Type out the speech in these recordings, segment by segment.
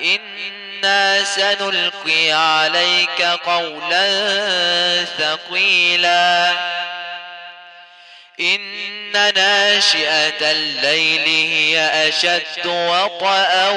إنا سنلقي عليك قولا ثقيلا إن ناشئة الليل هي أشد وطأ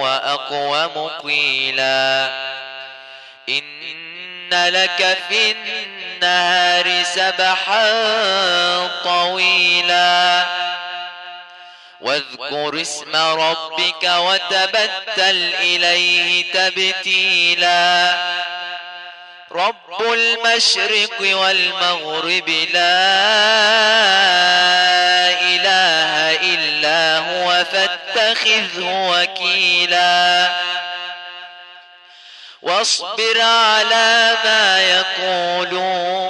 وأقوم قيلا إن لك في النهار سبحا طويلا واذكر اسم ربك وتبتل إليه تبتيلا. رب المشرق والمغرب لا إله إلا هو فاتخذه وكيلا. واصبر على ما يقولون.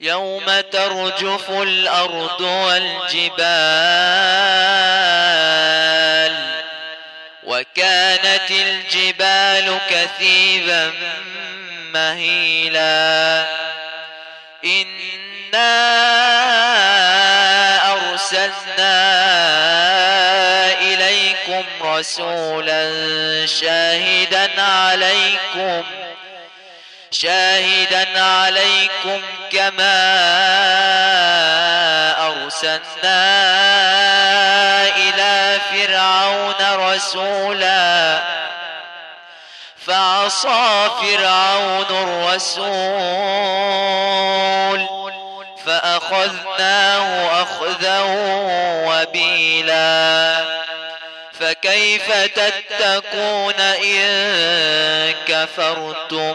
يوم ترجف الأرض والجبال. وكانت الجبال كثيبا مهيلا. إنا أرسلنا إليكم رسولا شاهدا عليكم. شاهدا عليكم كما أرسلنا إلى فرعون رسولا. فعصى فرعون الرسول فأخذناه أخذا وبيلا. فكيف تتقون إن كفرتم؟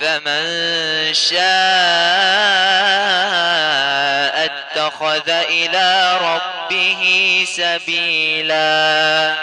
فمن شاء اتخذ إلى ربه سبيلا.